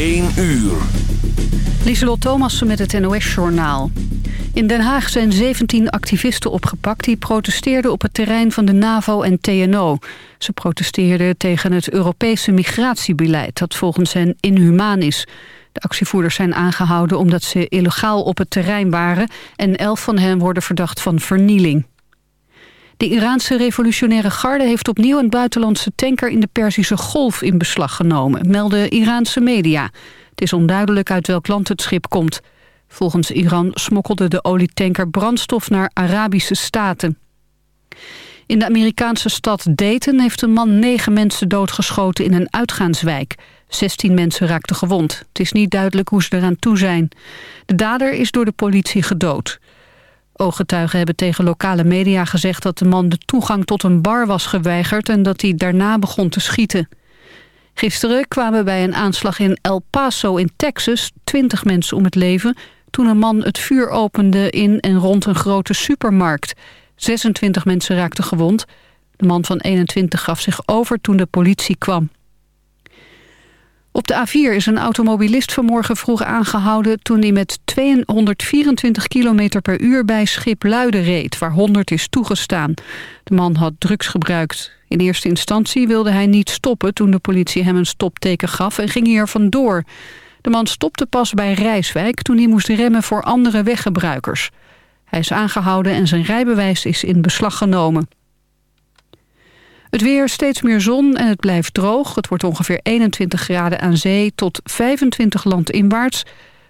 1 uur. Lieselot Thomassen met het NOS-journaal. In Den Haag zijn 17 activisten opgepakt... die protesteerden op het terrein van de NAVO en TNO. Ze protesteerden tegen het Europese migratiebeleid... dat volgens hen inhumaan is. De actievoerders zijn aangehouden omdat ze illegaal op het terrein waren... en elf van hen worden verdacht van vernieling. De Iraanse revolutionaire garde heeft opnieuw een buitenlandse tanker in de Perzische Golf in beslag genomen, melden Iraanse media. Het is onduidelijk uit welk land het schip komt. Volgens Iran smokkelde de olietanker brandstof naar Arabische staten. In de Amerikaanse stad Dayton heeft een man negen mensen doodgeschoten in een uitgaanswijk. 16 mensen raakten gewond. Het is niet duidelijk hoe ze eraan toe zijn. De dader is door de politie gedood. Ooggetuigen hebben tegen lokale media gezegd dat de man de toegang tot een bar was geweigerd en dat hij daarna begon te schieten. Gisteren kwamen bij een aanslag in El Paso in Texas 20 mensen om het leven toen een man het vuur opende in en rond een grote supermarkt. 26 mensen raakten gewond. De man van 21 gaf zich over toen de politie kwam. Op de A4 is een automobilist vanmorgen vroeg aangehouden... toen hij met 224 km per uur bij Schipluiden reed... waar 100 is toegestaan. De man had drugs gebruikt. In eerste instantie wilde hij niet stoppen... toen de politie hem een stopteken gaf en ging hij er vandoor. De man stopte pas bij Rijswijk... toen hij moest remmen voor andere weggebruikers. Hij is aangehouden en zijn rijbewijs is in beslag genomen. Het weer, steeds meer zon en het blijft droog. Het wordt ongeveer 21 graden aan zee tot 25 landinwaarts.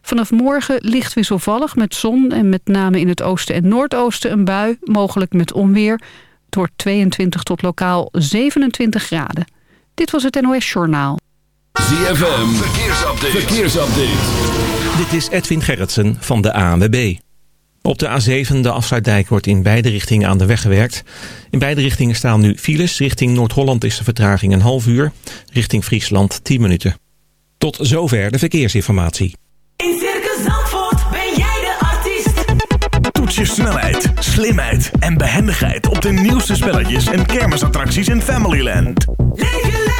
Vanaf morgen licht wisselvallig met zon en met name in het oosten en noordoosten een bui, mogelijk met onweer. Het wordt 22 tot lokaal 27 graden. Dit was het NOS Journaal. ZFM, verkeersupdate. verkeersupdate. Dit is Edwin Gerritsen van de ANWB. Op de A7, de afsluitdijk, wordt in beide richtingen aan de weg gewerkt. In beide richtingen staan nu files. Richting Noord-Holland is de vertraging een half uur. Richting Friesland 10 minuten. Tot zover de verkeersinformatie. In Circus Zandvoort ben jij de artiest. Toets je snelheid, slimheid en behendigheid op de nieuwste spelletjes en kermisattracties in Familyland. Leef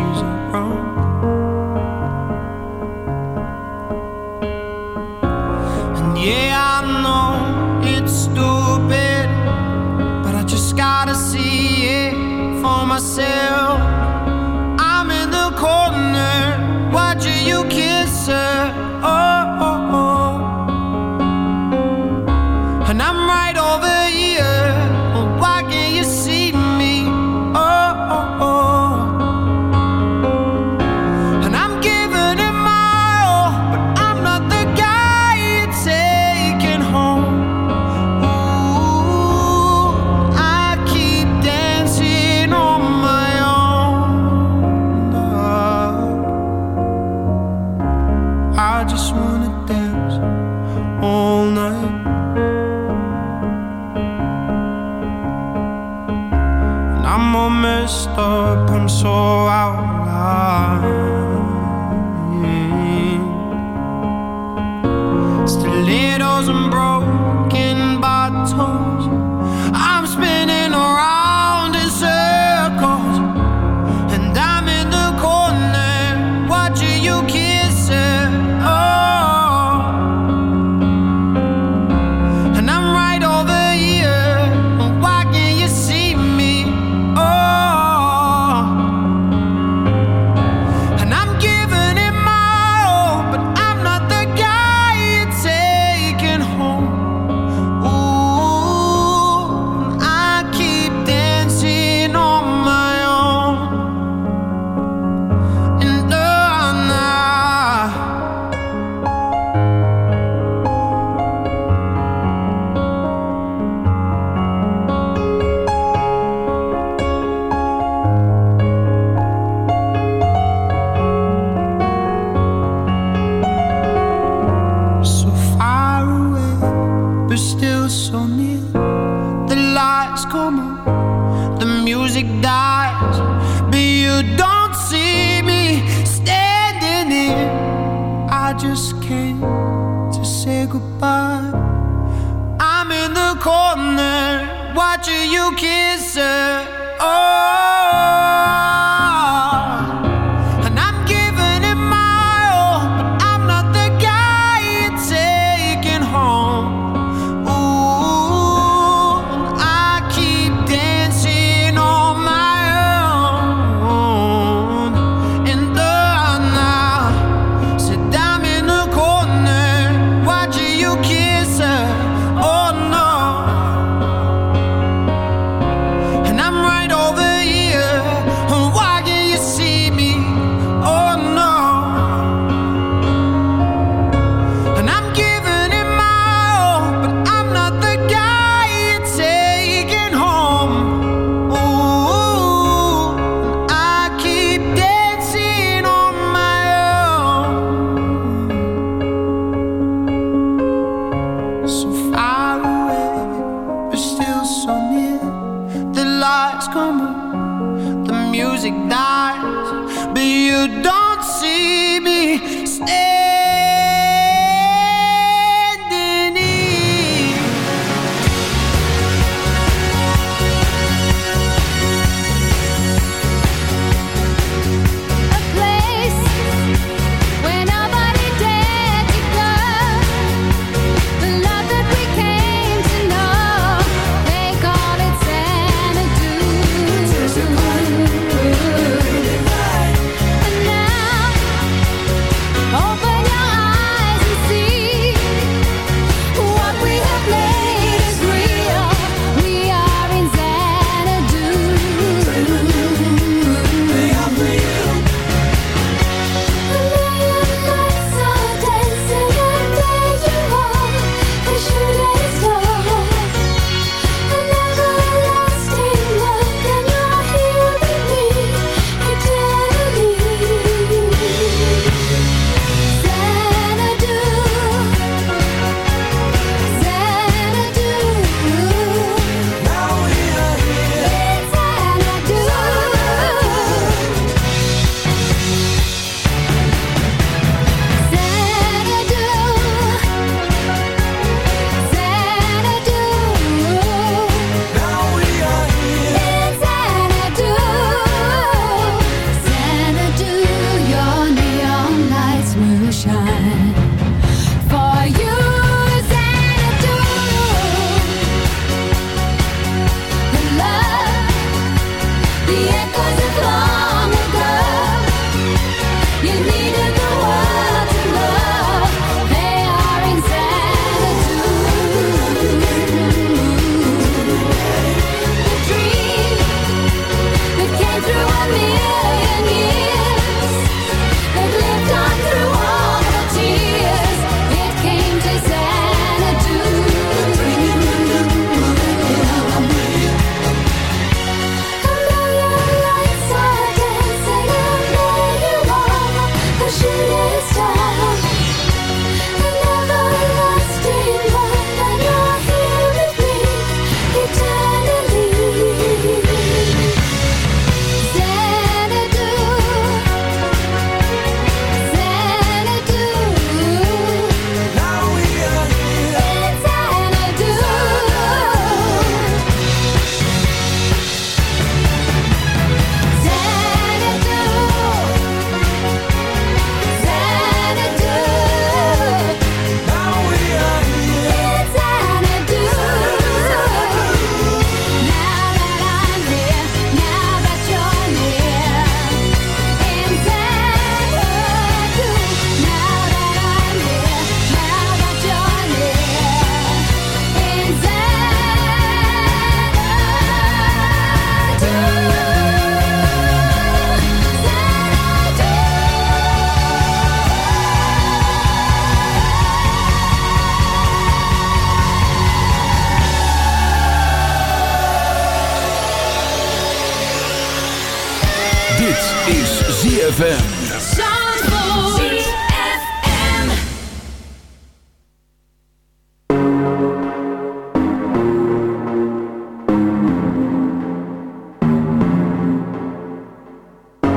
ZFM.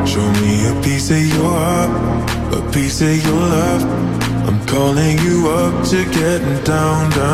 Show me a piece of your heart, a piece of your love. I'm calling you up to down, down, down.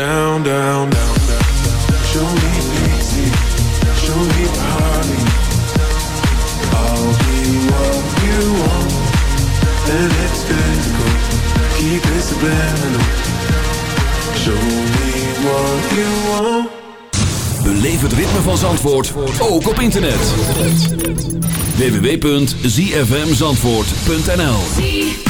Down, down, down, down. Show me easy, show me party. I'll be what you want, and it's physical. Keep it subliminal. Show me what you want. Beleef het ritme van Zandvoort, ook op internet. www.zfmzandvoort.nl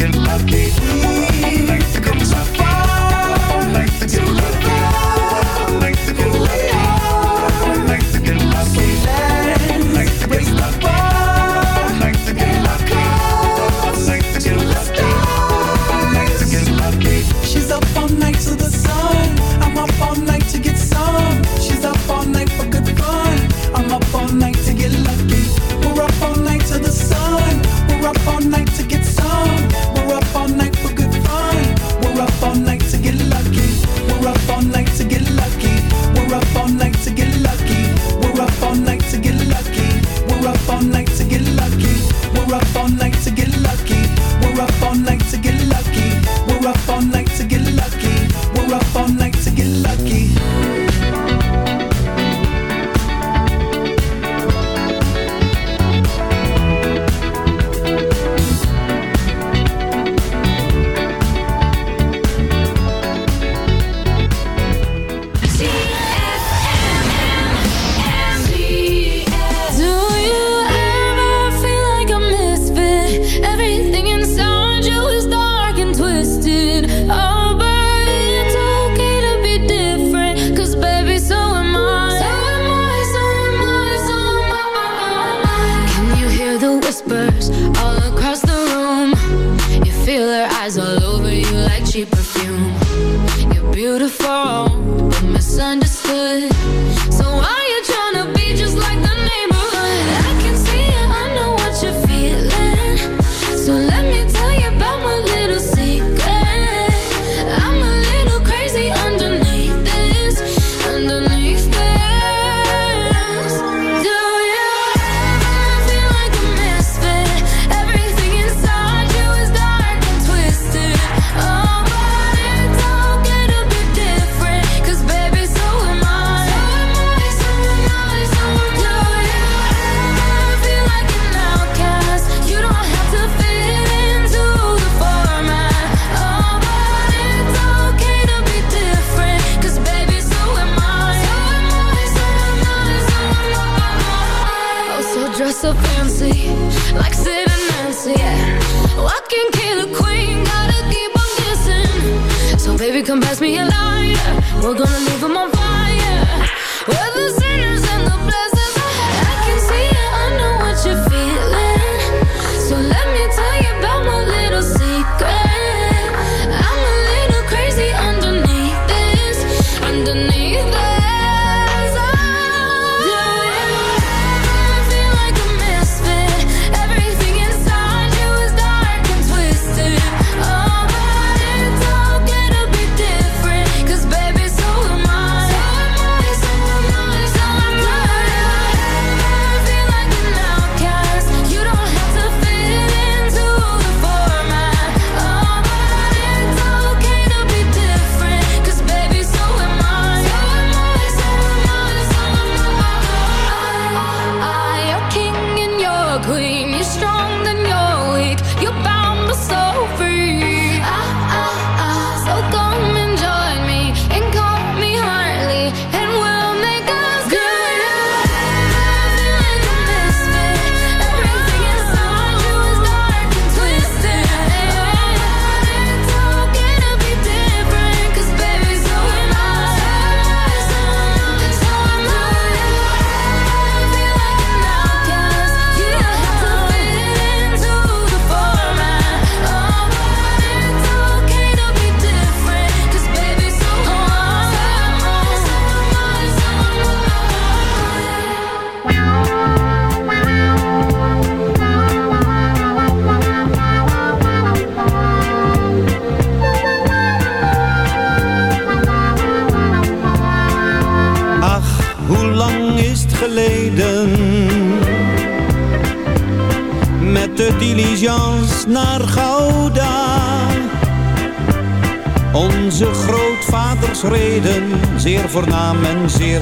get you.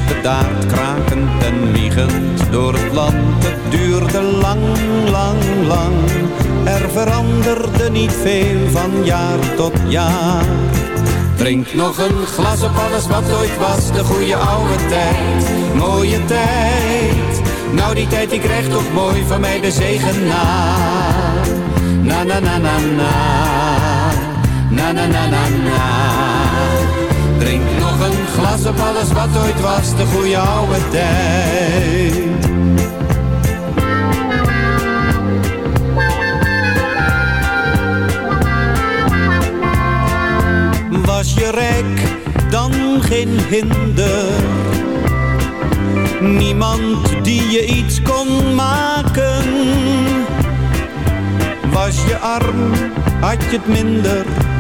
Zeer bedaard, krakend en wiegend door het land. Het duurde lang, lang, lang. Er veranderde niet veel van jaar tot jaar. Drink nog een glas op alles wat ooit was, de goede oude tijd, mooie tijd. Nou die tijd die krijgt toch mooi van mij de zegen na. Na na na na na, na na na na na. Drink nog een glas op alles wat ooit was, de goede oude tijd. Was je rijk, dan geen hinder. Niemand die je iets kon maken. Was je arm, had je het minder.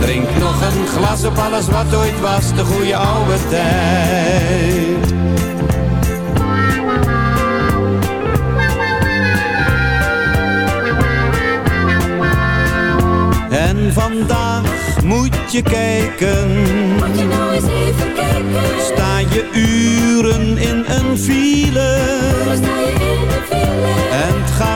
Drink nog een glas op alles wat ooit was, de goede oude tijd. En vandaag moet je kijken. Moet je nou eens even kijken. Sta je uren in een file. Sta je in de file. En het gaat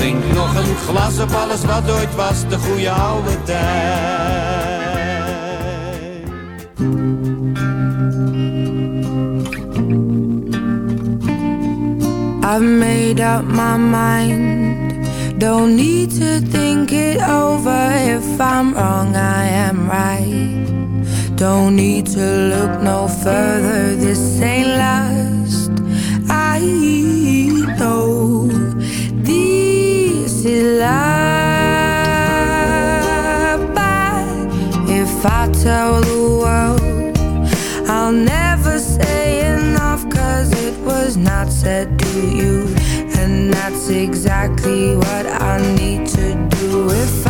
Drink nog een glas op alles wat ooit was, de goede oude tijd. I've made up my mind. Don't need to think it over. If I'm wrong, I am right. Don't need to look no further. This ain't last. I if I tell the world I'll never say it was not said to you. And that's exactly what I need to do. If I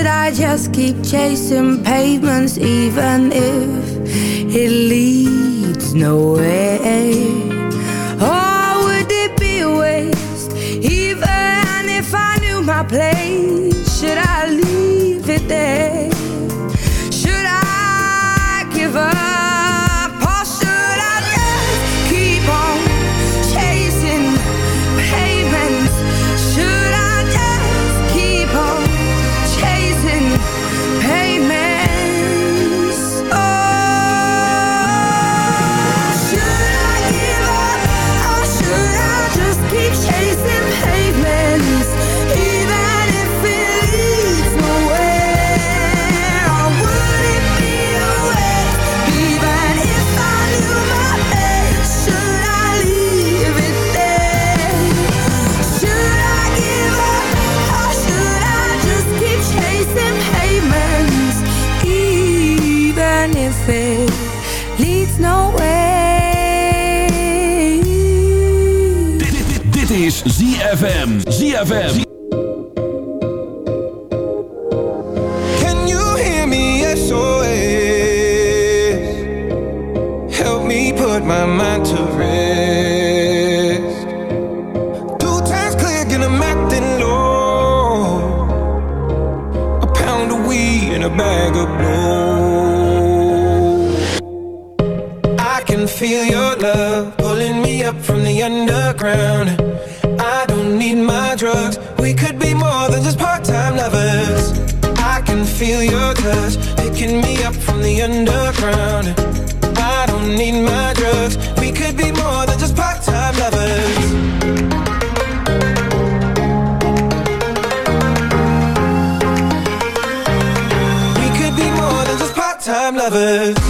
should I just keep chasing pavements even if it leads nowhere? Or would it be a waste even if I knew my place? ZFM. lovers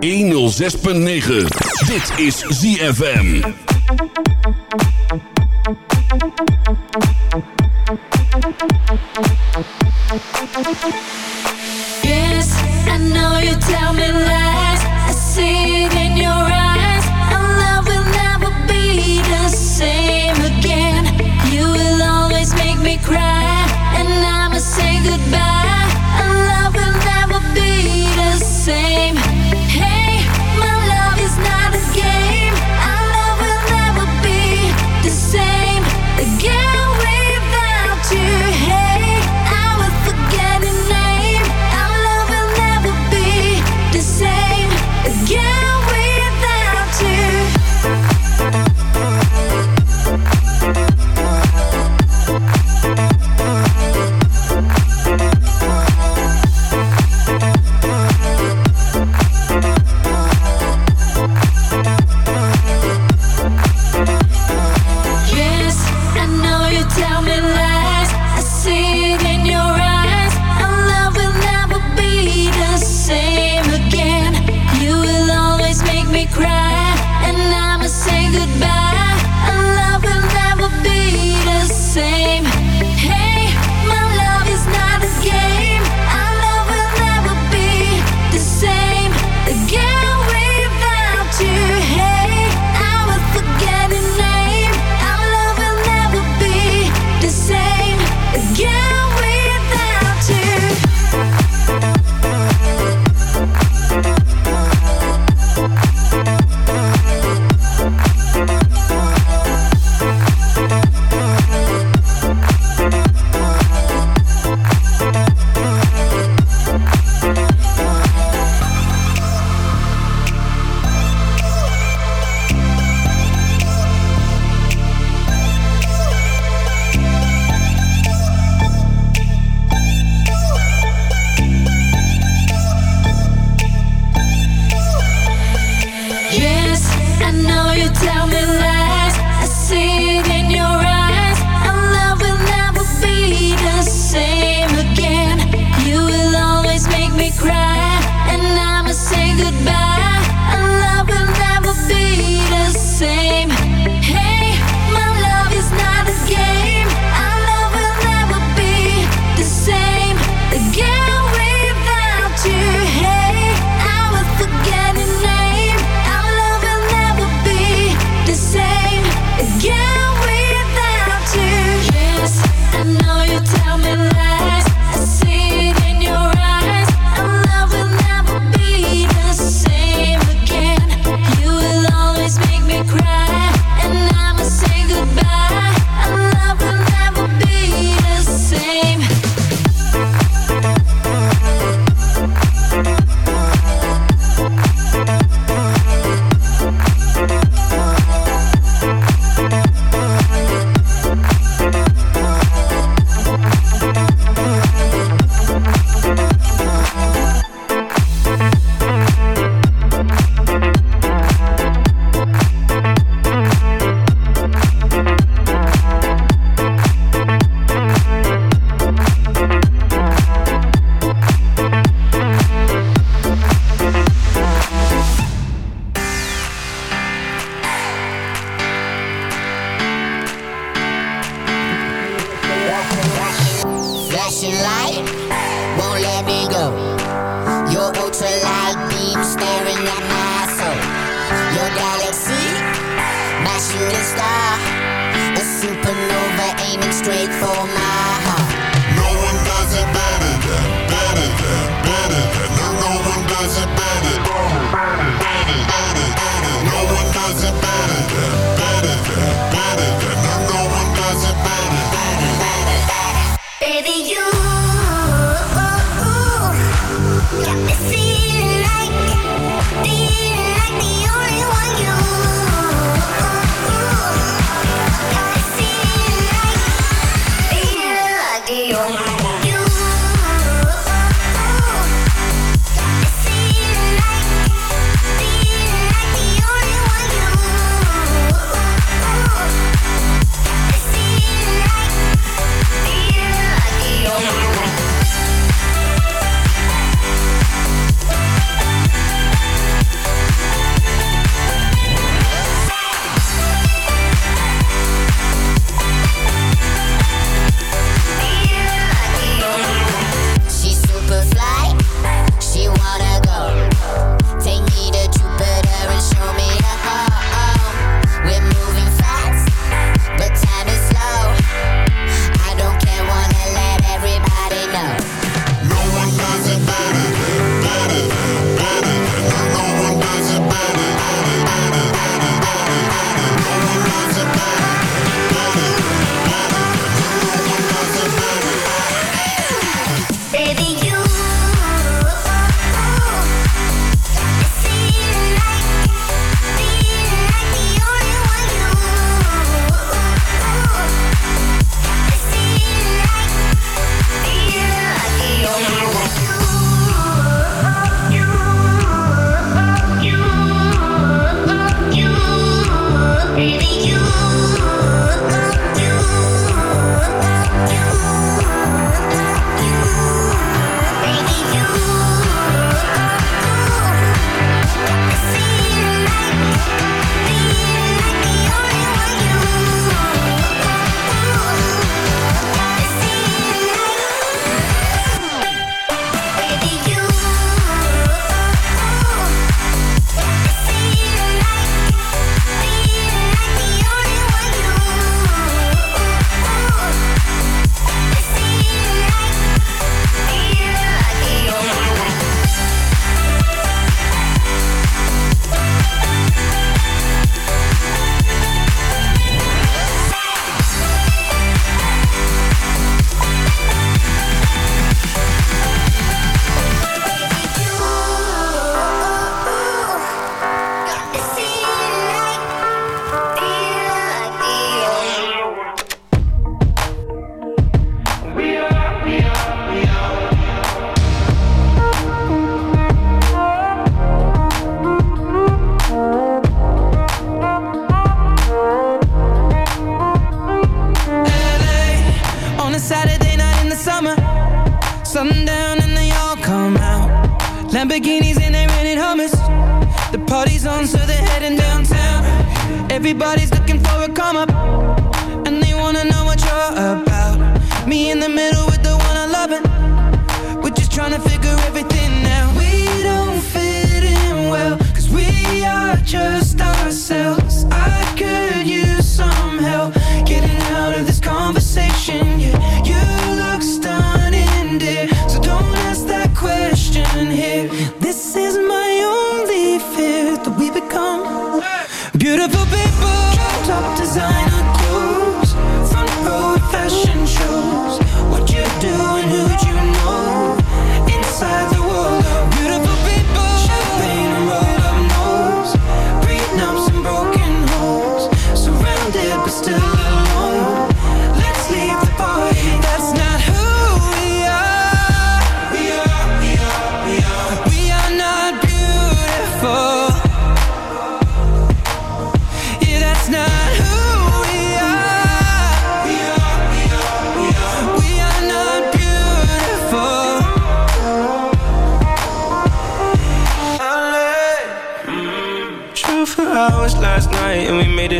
106.9. Dit is ZFM.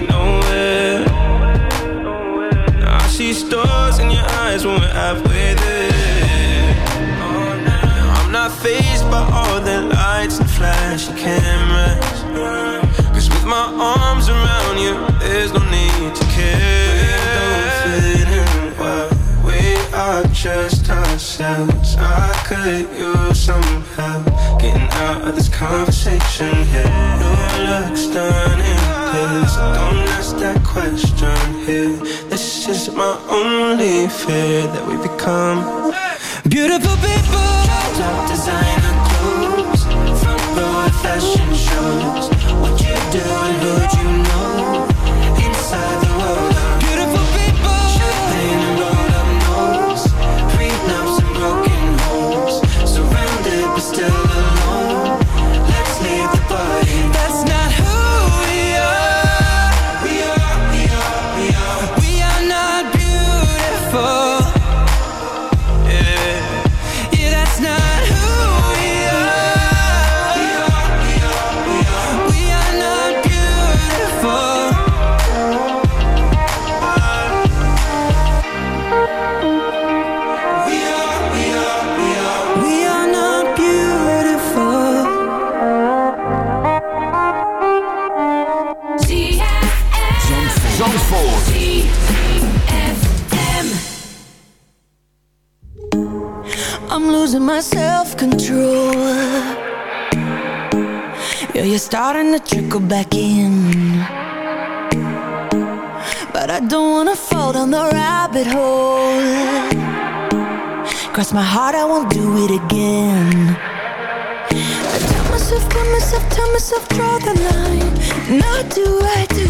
nowhere. I see stars in your eyes when we're halfway there. I'm not fazed by all the lights and flashing cameras. Cause with my arms around you, there's no need to care. We don't fit in well. We are just ourselves. I could use some help part of this conversation here. No looks done in this. Don't ask that question here. This is my only fear that we become beautiful people. Top designer. starting to trickle back in. But I don't wanna fall down the rabbit hole. Cross my heart, I won't do it again. I tell myself, tell myself, tell myself, draw the line. Now do I do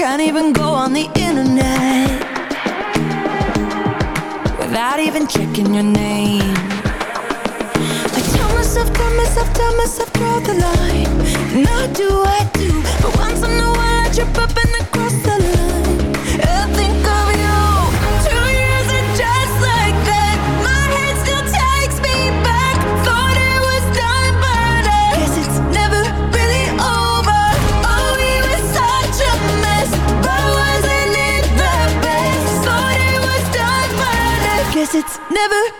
Can't even go on the internet without even checking your name. I tell myself, tell myself, tell myself, draw the line. Now do it. never